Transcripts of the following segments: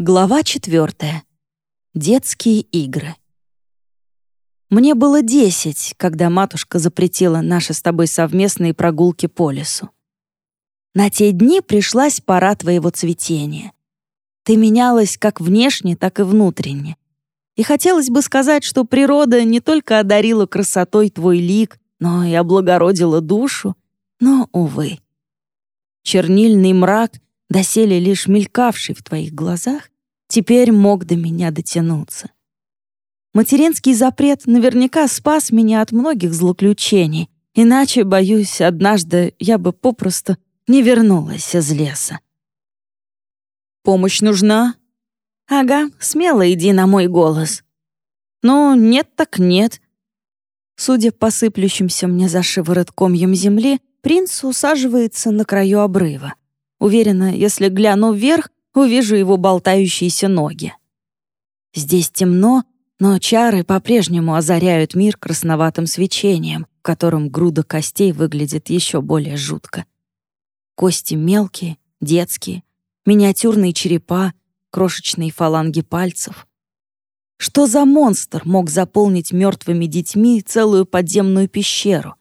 Глава четвертая. Детские игры. Мне было десять, когда матушка запретила наши с тобой совместные прогулки по лесу. На те дни пришлась пора твоего цветения. Ты менялась как внешне, так и внутренне. И хотелось бы сказать, что природа не только одарила красотой твой лик, но и облагородила душу, но, увы. Чернильный мрак — доселе лишь мелькавший в твоих глазах, теперь мог до меня дотянуться. Материнский запрет наверняка спас меня от многих злоключений, иначе, боюсь, однажды я бы попросту не вернулась из леса. «Помощь нужна?» «Ага, смело иди на мой голос». «Ну, нет так нет». Судя по сыплющимся мне за шиворот комьям земли, принц усаживается на краю обрыва. Уверена, если гляну вверх, увижу его болтающиеся ноги. Здесь темно, но чары по-прежнему озаряют мир красноватым свечением, в котором груда костей выглядит еще более жутко. Кости мелкие, детские, миниатюрные черепа, крошечные фаланги пальцев. Что за монстр мог заполнить мертвыми детьми целую подземную пещеру?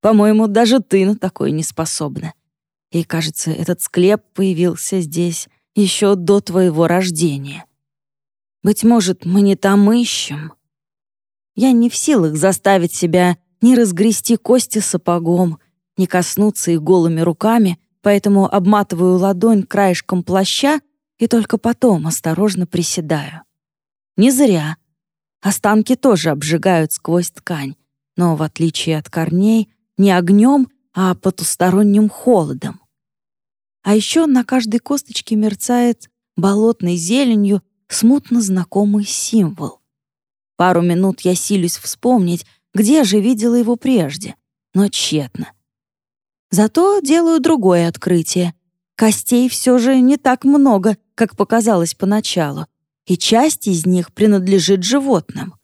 По-моему, даже ты на такое не способна. И, кажется, этот склеп появился здесь еще до твоего рождения. Быть может, мы не там ищем. Я не в силах заставить себя не разгрести кости сапогом, не коснуться их голыми руками, поэтому обматываю ладонь краешком плаща и только потом осторожно приседаю. Не зря. Останки тоже обжигают сквозь ткань, но, в отличие от корней, не огнем, а потусторонним холодом. А еще на каждой косточке мерцает болотной зеленью смутно знакомый символ. Пару минут я силюсь вспомнить, где же видела его прежде, но тщетно. Зато делаю другое открытие. Костей все же не так много, как показалось поначалу, и часть из них принадлежит животным.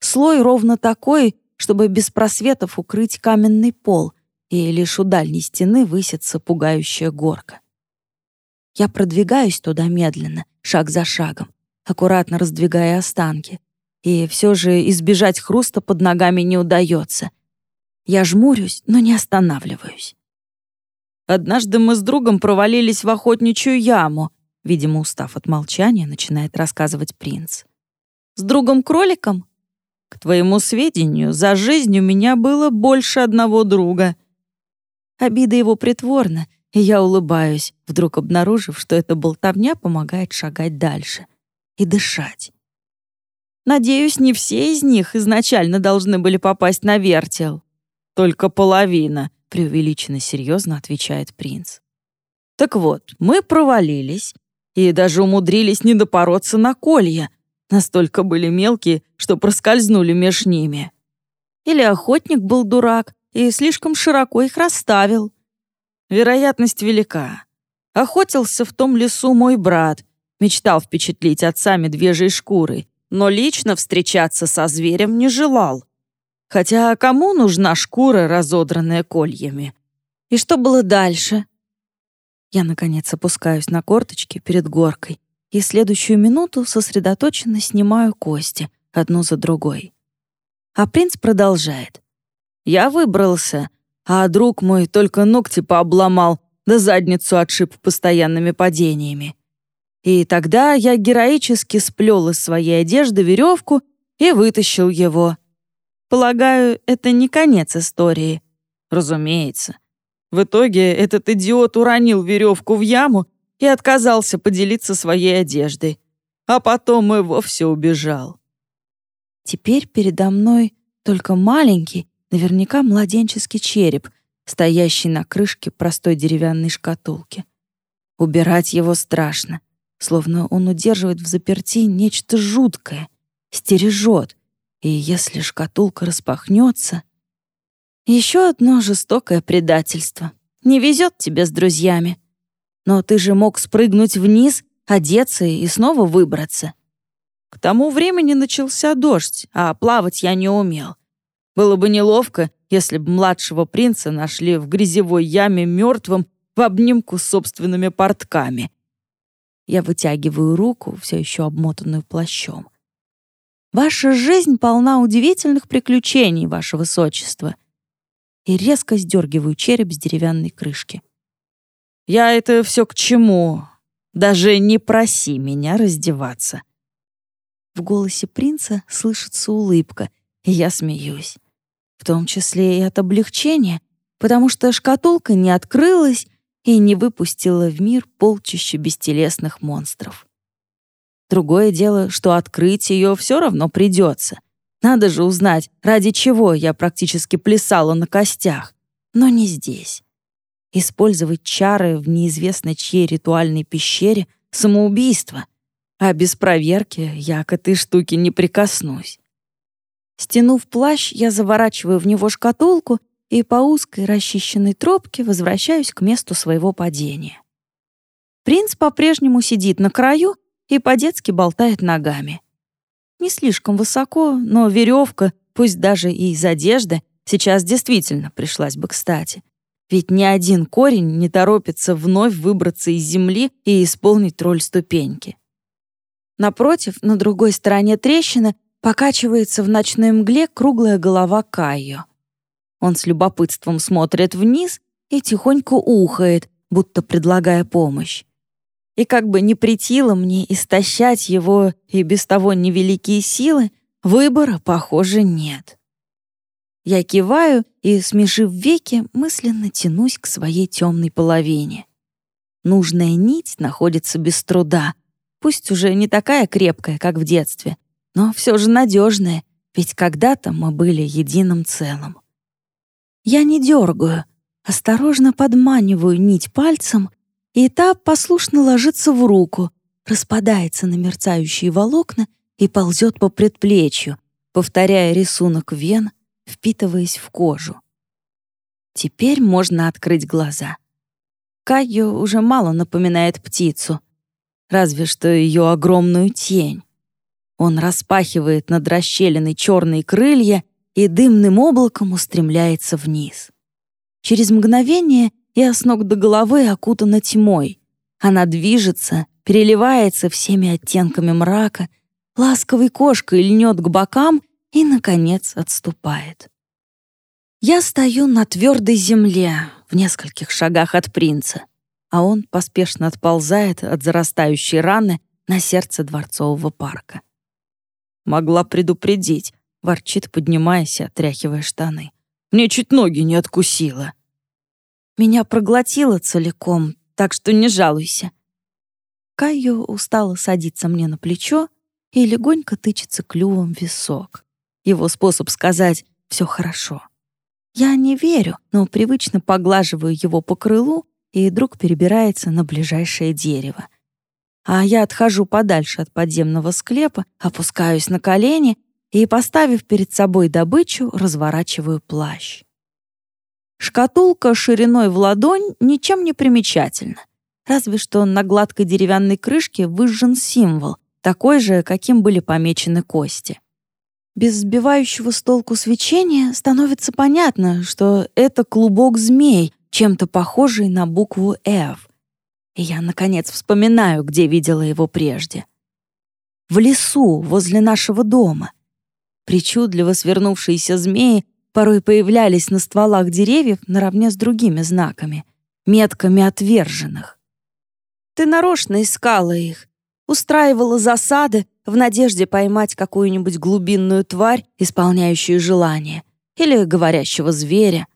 Слой ровно такой, чтобы без просветов укрыть каменный пол — и лишь у дальней стены высится пугающая горка. Я продвигаюсь туда медленно, шаг за шагом, аккуратно раздвигая останки, и все же избежать хруста под ногами не удается. Я жмурюсь, но не останавливаюсь. Однажды мы с другом провалились в охотничью яму, видимо, устав от молчания, начинает рассказывать принц. С другом-кроликом? К твоему сведению, за жизнь у меня было больше одного друга — Обида его притворна, и я улыбаюсь, вдруг обнаружив, что эта болтовня помогает шагать дальше и дышать. Надеюсь, не все из них изначально должны были попасть на вертел. Только половина, преувеличенно серьезно отвечает принц. Так вот, мы провалились и даже умудрились не допороться на колья. Настолько были мелкие, что проскользнули меж ними. Или охотник был дурак, и слишком широко их расставил. Вероятность велика. Охотился в том лесу мой брат, мечтал впечатлить отца медвежьей шкурой, но лично встречаться со зверем не желал. Хотя кому нужна шкура, разодранная кольями? И что было дальше? Я, наконец, опускаюсь на корточки перед горкой и следующую минуту сосредоточенно снимаю кости, одну за другой. А принц продолжает. Я выбрался, а друг мой только ногти пообломал, да задницу отшиб постоянными падениями. И тогда я героически сплел из своей одежды веревку и вытащил его. Полагаю, это не конец истории. Разумеется. В итоге этот идиот уронил веревку в яму и отказался поделиться своей одеждой. А потом и вовсе убежал. Теперь передо мной только маленький, Наверняка младенческий череп, стоящий на крышке простой деревянной шкатулки. Убирать его страшно, словно он удерживает в заперти нечто жуткое, стережет, и если шкатулка распахнется... Еще одно жестокое предательство. Не везет тебе с друзьями. Но ты же мог спрыгнуть вниз, одеться и снова выбраться. К тому времени начался дождь, а плавать я не умел. Было бы неловко, если бы младшего принца нашли в грязевой яме мертвым в обнимку с собственными портками. Я вытягиваю руку, все еще обмотанную плащом. «Ваша жизнь полна удивительных приключений, ваше высочество!» И резко сдергиваю череп с деревянной крышки. «Я это все к чему? Даже не проси меня раздеваться!» В голосе принца слышится улыбка, и я смеюсь. В том числе и от облегчения, потому что шкатулка не открылась и не выпустила в мир полчища бестелесных монстров. Другое дело, что открыть ее все равно придется. Надо же узнать, ради чего я практически плясала на костях. Но не здесь. Использовать чары в неизвестно чьей ритуальной пещере — самоубийство. А без проверки я к этой штуке не прикоснусь. Стянув плащ, я заворачиваю в него шкатулку и по узкой расчищенной тропке возвращаюсь к месту своего падения. Принц по-прежнему сидит на краю и по-детски болтает ногами. Не слишком высоко, но веревка, пусть даже и из одежды, сейчас действительно пришлась бы кстати. Ведь ни один корень не торопится вновь выбраться из земли и исполнить роль ступеньки. Напротив, на другой стороне трещины, покачивается в ночной мгле круглая голова Кайо. Он с любопытством смотрит вниз и тихонько ухает, будто предлагая помощь. И как бы не притило мне истощать его и без того невеликие силы, выбора, похоже, нет. Я киваю и, смешив веки, мысленно тянусь к своей темной половине. Нужная нить находится без труда, пусть уже не такая крепкая, как в детстве, но все же надежная, ведь когда-то мы были единым целым. Я не дергаю, осторожно подманиваю нить пальцем и та послушно ложится в руку, распадается на мерцающие волокна и ползет по предплечью, повторяя рисунок вен, впитываясь в кожу. Теперь можно открыть глаза. Кайо уже мало напоминает птицу, разве что ее огромную тень. Он распахивает над расщелиной черные крылья и дымным облаком устремляется вниз. Через мгновение я с ног до головы окутана тьмой. Она движется, переливается всеми оттенками мрака, ласковой кошкой льнет к бокам и, наконец, отступает. Я стою на твердой земле в нескольких шагах от принца, а он поспешно отползает от зарастающей раны на сердце дворцового парка. «Могла предупредить», — ворчит, поднимаясь отряхивая штаны. «Мне чуть ноги не откусило». Меня проглотило целиком, так что не жалуйся. Кайо устало садится мне на плечо и легонько тычется клювом в висок. Его способ сказать «все хорошо». Я не верю, но привычно поглаживаю его по крылу, и друг перебирается на ближайшее дерево. А я отхожу подальше от подземного склепа, опускаюсь на колени и, поставив перед собой добычу, разворачиваю плащ. Шкатулка шириной в ладонь ничем не примечательна. Разве что на гладкой деревянной крышке выжжен символ, такой же, каким были помечены кости. Без сбивающего с толку свечения становится понятно, что это клубок змей, чем-то похожий на букву «Ф». И я, наконец, вспоминаю, где видела его прежде. В лесу, возле нашего дома. Причудливо свернувшиеся змеи порой появлялись на стволах деревьев наравне с другими знаками, метками отверженных. Ты нарочно искала их, устраивала засады в надежде поймать какую-нибудь глубинную тварь, исполняющую желание, или говорящего зверя.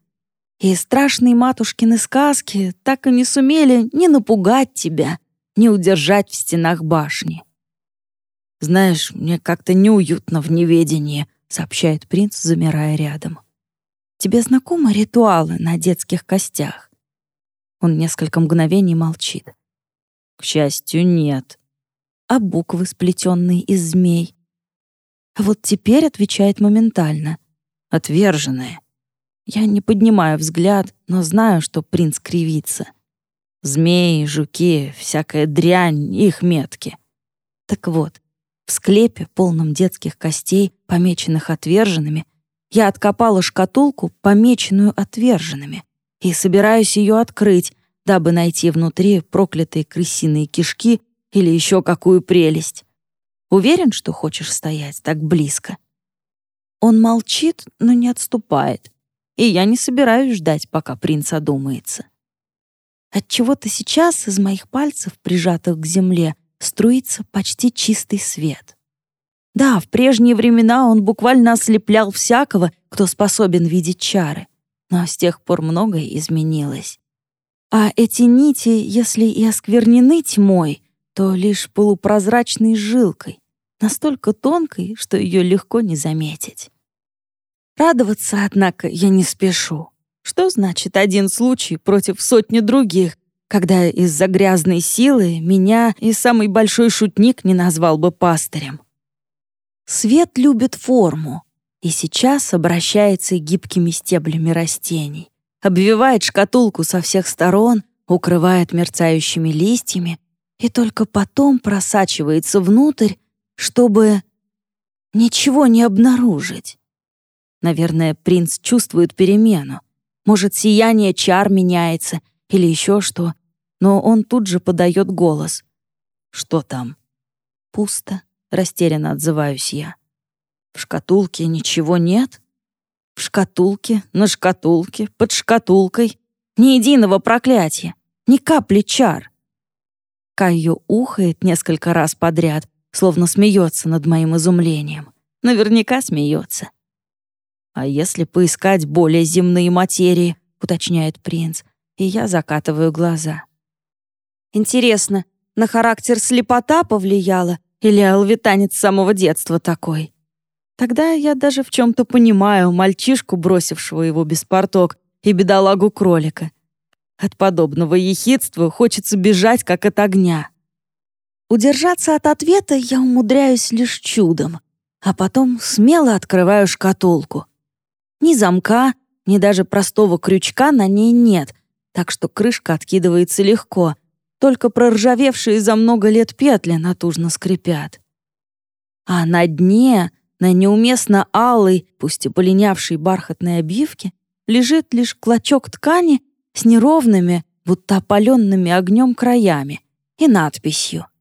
И страшные матушкины сказки так и не сумели ни напугать тебя, ни удержать в стенах башни. «Знаешь, мне как-то неуютно в неведении», — сообщает принц, замирая рядом. Тебе знакомы ритуалы на детских костях?» Он несколько мгновений молчит. «К счастью, нет». «А буквы, сплетенные из змей?» Вот теперь отвечает моментально. «Отверженные». Я не поднимаю взгляд, но знаю, что принц кривится. Змеи, жуки, всякая дрянь, их метки. Так вот, в склепе, полном детских костей, помеченных отверженными, я откопала шкатулку, помеченную отверженными, и собираюсь ее открыть, дабы найти внутри проклятые крысиные кишки или еще какую прелесть. Уверен, что хочешь стоять так близко?» Он молчит, но не отступает, и я не собираюсь ждать, пока принц одумается. Отчего-то сейчас из моих пальцев, прижатых к земле, струится почти чистый свет. Да, в прежние времена он буквально ослеплял всякого, кто способен видеть чары, но с тех пор многое изменилось. А эти нити, если и осквернены тьмой, то лишь полупрозрачной жилкой, настолько тонкой, что ее легко не заметить. Радоваться, однако, я не спешу. Что значит один случай против сотни других, когда из-за грязной силы меня и самый большой шутник не назвал бы пастырем? Свет любит форму, и сейчас обращается гибкими стеблями растений, обвивает шкатулку со всех сторон, укрывает мерцающими листьями и только потом просачивается внутрь, чтобы ничего не обнаружить. Наверное, принц чувствует перемену. Может, сияние чар меняется или еще что, но он тут же подает голос. «Что там?» «Пусто», — растерянно отзываюсь я. «В шкатулке ничего нет?» «В шкатулке, на шкатулке, под шкатулкой. Ни единого проклятия, ни капли чар». Кайо ухает несколько раз подряд, словно смеется над моим изумлением. Наверняка смеется. «А если поискать более земные материи?» — уточняет принц, и я закатываю глаза. «Интересно, на характер слепота повлияла или алвитанец с самого детства такой?» Тогда я даже в чем-то понимаю мальчишку, бросившего его без порток, и бедолагу-кролика. От подобного ехидства хочется бежать, как от огня. Удержаться от ответа я умудряюсь лишь чудом, а потом смело открываю шкатулку. Ни замка, ни даже простого крючка на ней нет, так что крышка откидывается легко, только проржавевшие за много лет петли натужно скрипят. А на дне, на неуместно алой, пусть и полинявшей бархатной обивке, лежит лишь клочок ткани с неровными, будто опаленными огнем краями и надписью —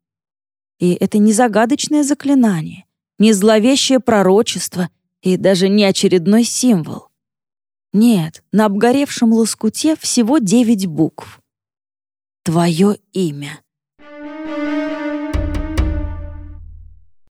и это не загадочное заклинание, не зловещее пророчество и даже не очередной символ. Нет, на обгоревшем лоскуте всего девять букв. Твое имя.